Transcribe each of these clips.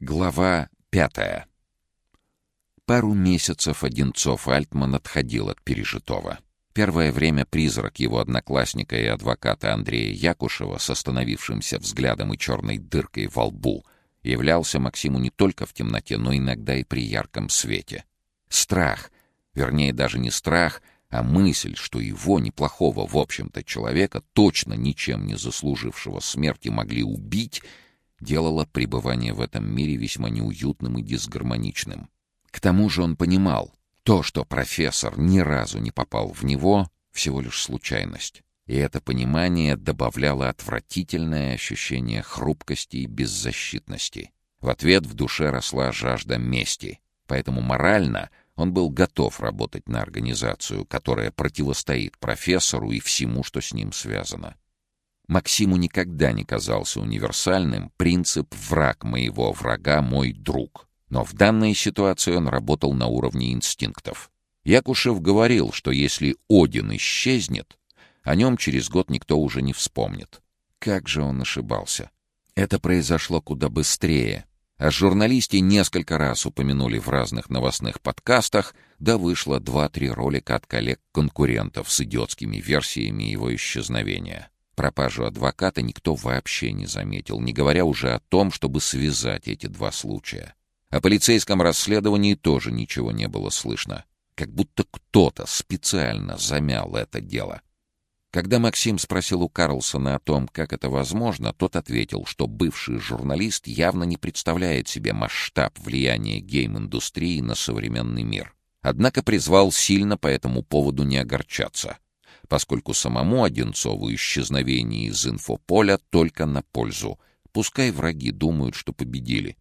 Глава пятая. Пару месяцев Одинцов-Альтман отходил от пережитого. Первое время призрак его одноклассника и адвоката Андрея Якушева с остановившимся взглядом и черной дыркой во лбу являлся Максиму не только в темноте, но иногда и при ярком свете. Страх, вернее даже не страх, а мысль, что его, неплохого в общем-то человека, точно ничем не заслужившего смерти, могли убить — делало пребывание в этом мире весьма неуютным и дисгармоничным. К тому же он понимал, то, что профессор ни разу не попал в него, всего лишь случайность. И это понимание добавляло отвратительное ощущение хрупкости и беззащитности. В ответ в душе росла жажда мести, поэтому морально он был готов работать на организацию, которая противостоит профессору и всему, что с ним связано. Максиму никогда не казался универсальным принцип «враг моего врага — мой друг». Но в данной ситуации он работал на уровне инстинктов. Якушев говорил, что если Один исчезнет, о нем через год никто уже не вспомнит. Как же он ошибался. Это произошло куда быстрее. О журналисте несколько раз упомянули в разных новостных подкастах, да вышло два-три ролика от коллег-конкурентов с идиотскими версиями его исчезновения. Пропажу адвоката никто вообще не заметил, не говоря уже о том, чтобы связать эти два случая. О полицейском расследовании тоже ничего не было слышно. Как будто кто-то специально замял это дело. Когда Максим спросил у Карлсона о том, как это возможно, тот ответил, что бывший журналист явно не представляет себе масштаб влияния гейм-индустрии на современный мир. Однако призвал сильно по этому поводу не огорчаться — поскольку самому Одинцову исчезновение из инфополя только на пользу. Пускай враги думают, что победили.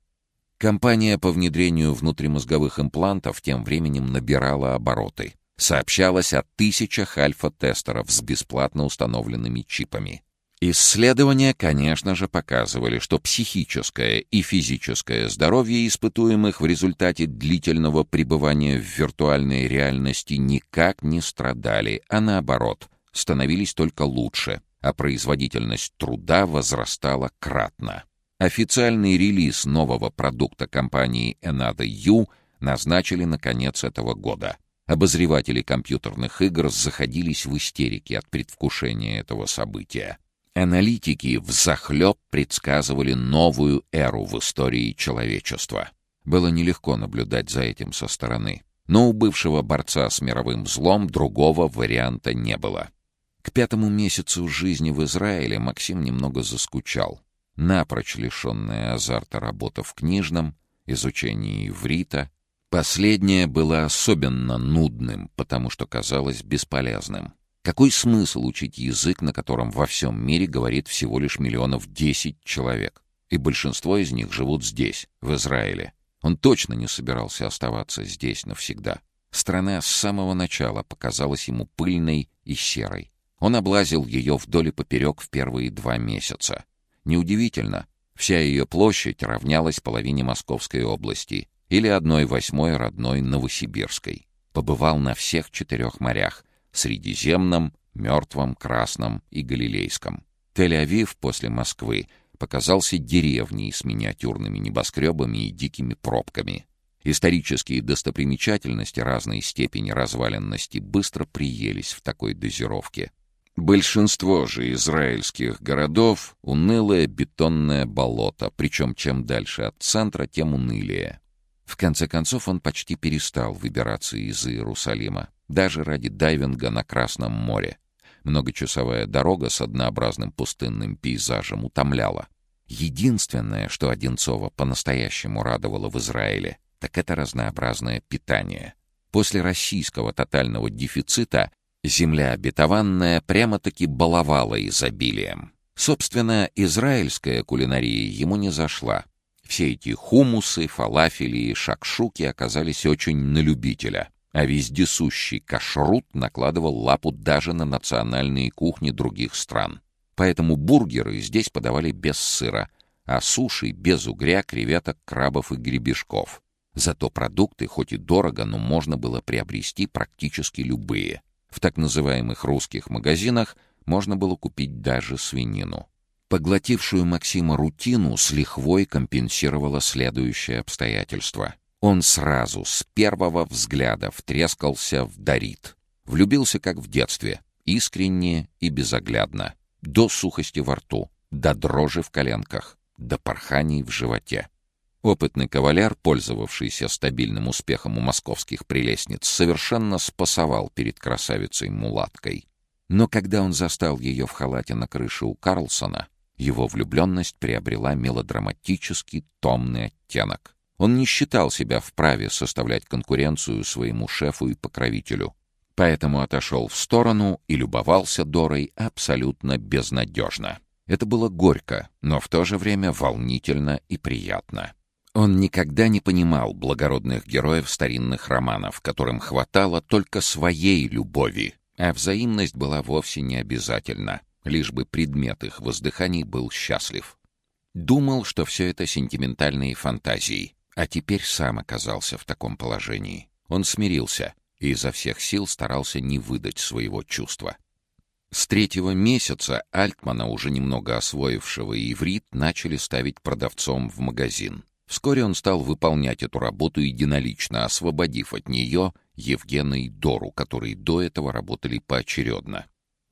Компания по внедрению внутримозговых имплантов тем временем набирала обороты. Сообщалось о тысячах альфа-тестеров с бесплатно установленными чипами. Исследования, конечно же, показывали, что психическое и физическое здоровье испытуемых в результате длительного пребывания в виртуальной реальности никак не страдали, а наоборот, становились только лучше, а производительность труда возрастала кратно. Официальный релиз нового продукта компании Enada U назначили на конец этого года. Обозреватели компьютерных игр заходились в истерике от предвкушения этого события. Аналитики взахлеб предсказывали новую эру в истории человечества. Было нелегко наблюдать за этим со стороны. Но у бывшего борца с мировым злом другого варианта не было. К пятому месяцу жизни в Израиле Максим немного заскучал. Напрочь лишенная азарта работа в книжном, изучении иврита. Последнее было особенно нудным, потому что казалось бесполезным. Какой смысл учить язык, на котором во всем мире говорит всего лишь миллионов десять человек? И большинство из них живут здесь, в Израиле. Он точно не собирался оставаться здесь навсегда. Страна с самого начала показалась ему пыльной и серой. Он облазил ее вдоль и поперек в первые два месяца. Неудивительно, вся ее площадь равнялась половине Московской области или одной восьмой родной Новосибирской. Побывал на всех четырех морях — Средиземном, Мертвом, Красном и Галилейском. Тель-Авив после Москвы показался деревней с миниатюрными небоскребами и дикими пробками. Исторические достопримечательности разной степени разваленности быстро приелись в такой дозировке. Большинство же израильских городов — унылое бетонное болото, причем чем дальше от центра, тем унылее. В конце концов он почти перестал выбираться из Иерусалима даже ради дайвинга на Красном море. Многочасовая дорога с однообразным пустынным пейзажем утомляла. Единственное, что Одинцова по-настоящему радовало в Израиле, так это разнообразное питание. После российского тотального дефицита земля обетованная прямо-таки баловала изобилием. Собственно, израильская кулинария ему не зашла. Все эти хумусы, фалафели и шакшуки оказались очень на любителя а вездесущий кашрут накладывал лапу даже на национальные кухни других стран. Поэтому бургеры здесь подавали без сыра, а суши без угря, креветок, крабов и гребешков. Зато продукты, хоть и дорого, но можно было приобрести практически любые. В так называемых русских магазинах можно было купить даже свинину. Поглотившую Максима рутину с лихвой компенсировало следующее обстоятельство. Он сразу, с первого взгляда, втрескался в Дарит. Влюбился, как в детстве, искренне и безоглядно, до сухости во рту, до дрожи в коленках, до порханий в животе. Опытный кавалер, пользовавшийся стабильным успехом у московских прелестниц, совершенно спасовал перед красавицей-мулаткой. Но когда он застал ее в халате на крыше у Карлсона, его влюбленность приобрела мелодраматический томный оттенок. Он не считал себя вправе составлять конкуренцию своему шефу и покровителю. Поэтому отошел в сторону и любовался Дорой абсолютно безнадежно. Это было горько, но в то же время волнительно и приятно. Он никогда не понимал благородных героев старинных романов, которым хватало только своей любови, а взаимность была вовсе не обязательна, лишь бы предмет их воздыханий был счастлив. Думал, что все это сентиментальные фантазии, а теперь сам оказался в таком положении. Он смирился и изо всех сил старался не выдать своего чувства. С третьего месяца Альтмана, уже немного освоившего иврит, начали ставить продавцом в магазин. Вскоре он стал выполнять эту работу единолично, освободив от нее Евгена и Дору, которые до этого работали поочередно.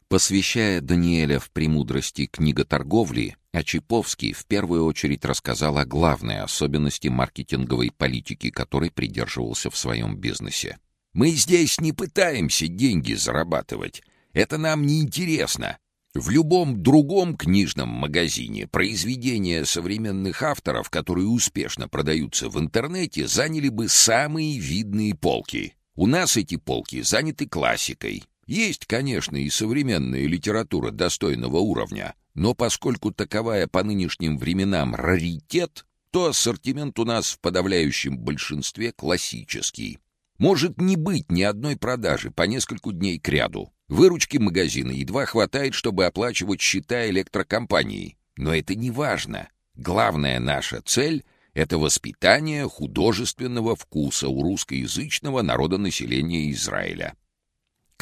Посвящая Даниэля в премудрости книготорговли, Очаповский в первую очередь рассказал о главной особенности маркетинговой политики, которой придерживался в своем бизнесе. «Мы здесь не пытаемся деньги зарабатывать. Это нам не интересно. В любом другом книжном магазине произведения современных авторов, которые успешно продаются в интернете, заняли бы самые видные полки. У нас эти полки заняты классикой. Есть, конечно, и современная литература достойного уровня, но поскольку таковая по нынешним временам раритет, то ассортимент у нас в подавляющем большинстве классический. Может не быть ни одной продажи по нескольку дней кряду. Выручки магазина едва хватает, чтобы оплачивать счета электрокомпании. Но это не важно. Главная наша цель — это воспитание художественного вкуса у русскоязычного народонаселения Израиля.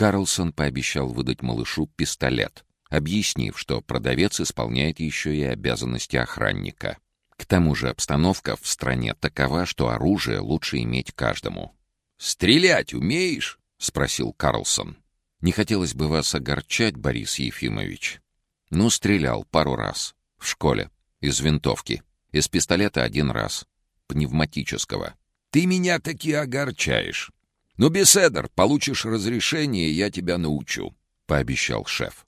Карлсон пообещал выдать малышу пистолет, объяснив, что продавец исполняет еще и обязанности охранника. К тому же обстановка в стране такова, что оружие лучше иметь каждому. «Стрелять умеешь?» — спросил Карлсон. Не хотелось бы вас огорчать, Борис Ефимович. Ну, стрелял пару раз. В школе. Из винтовки. Из пистолета один раз. Пневматического. Ты меня таки огорчаешь. Ну, беседер, получишь разрешение, я тебя научу, — пообещал шеф.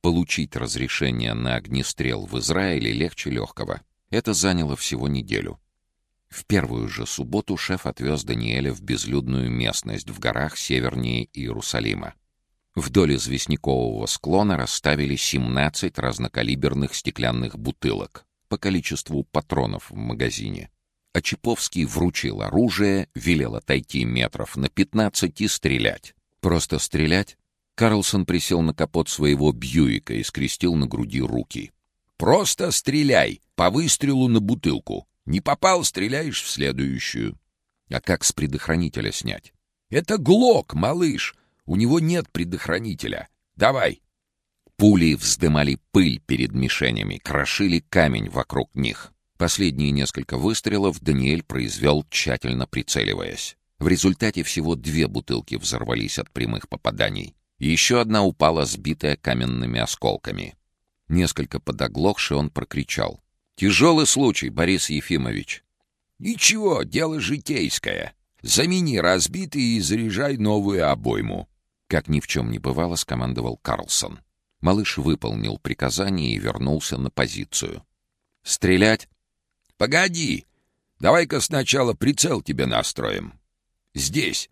Получить разрешение на огнестрел в Израиле легче легкого. Это заняло всего неделю. В первую же субботу шеф отвез Даниэля в безлюдную местность в горах севернее Иерусалима. Вдоль известнякового склона расставили 17 разнокалиберных стеклянных бутылок по количеству патронов в магазине. Очаповский вручил оружие, велел отойти метров на 15 и стрелять. Просто стрелять? Карлсон присел на капот своего Бьюика и скрестил на груди руки. «Просто стреляй! По выстрелу на бутылку! Не попал — стреляешь в следующую!» «А как с предохранителя снять?» «Это глок, малыш! У него нет предохранителя. Давай!» Пули вздымали пыль перед мишенями, крошили камень вокруг них. Последние несколько выстрелов Даниэль произвел, тщательно прицеливаясь. В результате всего две бутылки взорвались от прямых попаданий. Еще одна упала, сбитая каменными осколками. Несколько подоглохши он прокричал. «Тяжелый случай, Борис Ефимович!» «Ничего, дело житейское. Замени разбитый и заряжай новую обойму. Как ни в чем не бывало, скомандовал Карлсон. Малыш выполнил приказание и вернулся на позицию. «Стрелять?» «Погоди! Давай-ка сначала прицел тебе настроим. Здесь!»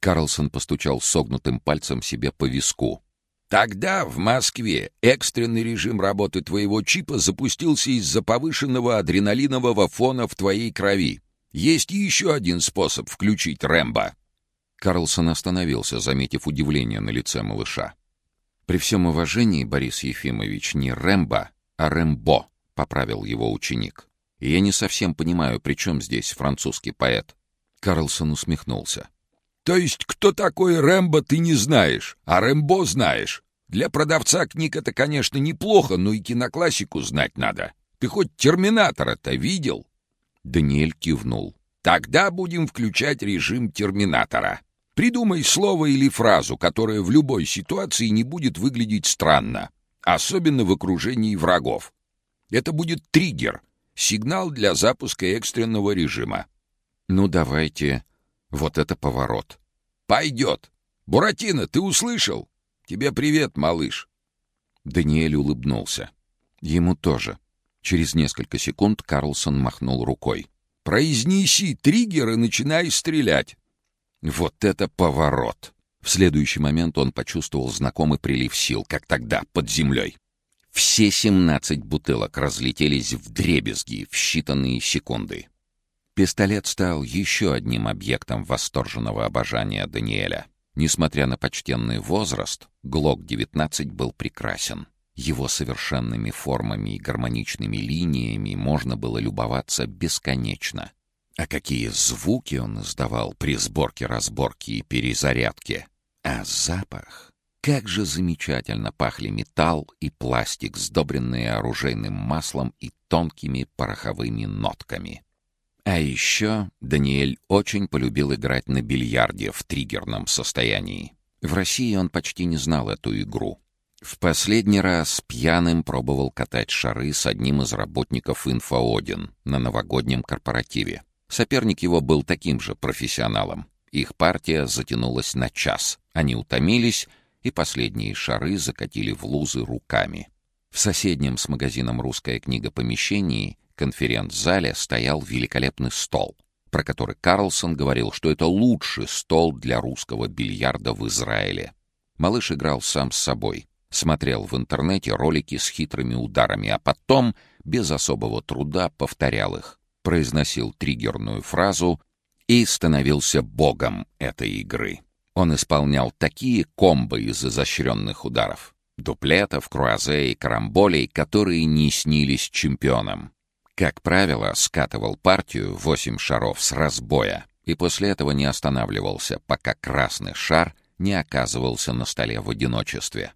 Карлсон постучал согнутым пальцем себе по виску. «Тогда в Москве экстренный режим работы твоего чипа запустился из-за повышенного адреналинового фона в твоей крови. Есть еще один способ включить Рэмбо. Карлсон остановился, заметив удивление на лице малыша. «При всем уважении, Борис Ефимович, не Рэмбо, а Рэмбо», — поправил его ученик. «И я не совсем понимаю, при чем здесь французский поэт». Карлсон усмехнулся. «То есть кто такой Рэмбо, ты не знаешь, а Рэмбо знаешь? Для продавца книг это, конечно, неплохо, но и киноклассику знать надо. Ты хоть «Терминатора»-то видел?» Даниэль кивнул. «Тогда будем включать режим «Терминатора». Придумай слово или фразу, которая в любой ситуации не будет выглядеть странно, особенно в окружении врагов. Это будет триггер, сигнал для запуска экстренного режима. Ну, давайте. Вот это поворот. Пойдет. Буратино, ты услышал? Тебе привет, малыш. Даниэль улыбнулся. Ему тоже. Через несколько секунд Карлсон махнул рукой. «Произнеси триггер и начинай стрелять». Вот это поворот! В следующий момент он почувствовал знакомый прилив сил, как тогда, под землей. Все семнадцать бутылок разлетелись в дребезги в считанные секунды. Пистолет стал еще одним объектом восторженного обожания Даниэля. Несмотря на почтенный возраст, ГЛОК-19 был прекрасен. Его совершенными формами и гармоничными линиями можно было любоваться бесконечно. А какие звуки он издавал при сборке-разборке и перезарядке! А запах! Как же замечательно пахли металл и пластик, сдобренные оружейным маслом и тонкими пороховыми нотками. А еще Даниэль очень полюбил играть на бильярде в триггерном состоянии. В России он почти не знал эту игру. В последний раз пьяным пробовал катать шары с одним из работников «Инфоодин» на новогоднем корпоративе. Соперник его был таким же профессионалом. Их партия затянулась на час. Они утомились, и последние шары закатили в лузы руками. В соседнем с магазином «Русская книга» помещении конференц-зале стоял великолепный стол, про который Карлсон говорил, что это лучший стол для русского бильярда в Израиле. Малыш играл сам с собой, смотрел в интернете ролики с хитрыми ударами, а потом, без особого труда, повторял их, произносил триггерную фразу и становился богом этой игры. Он исполнял такие комбо из изощренных ударов, дуплетов, круазе и карамболей, которые не снились чемпионам. Как правило, скатывал партию восемь шаров с разбоя и после этого не останавливался, пока красный шар не оказывался на столе в одиночестве.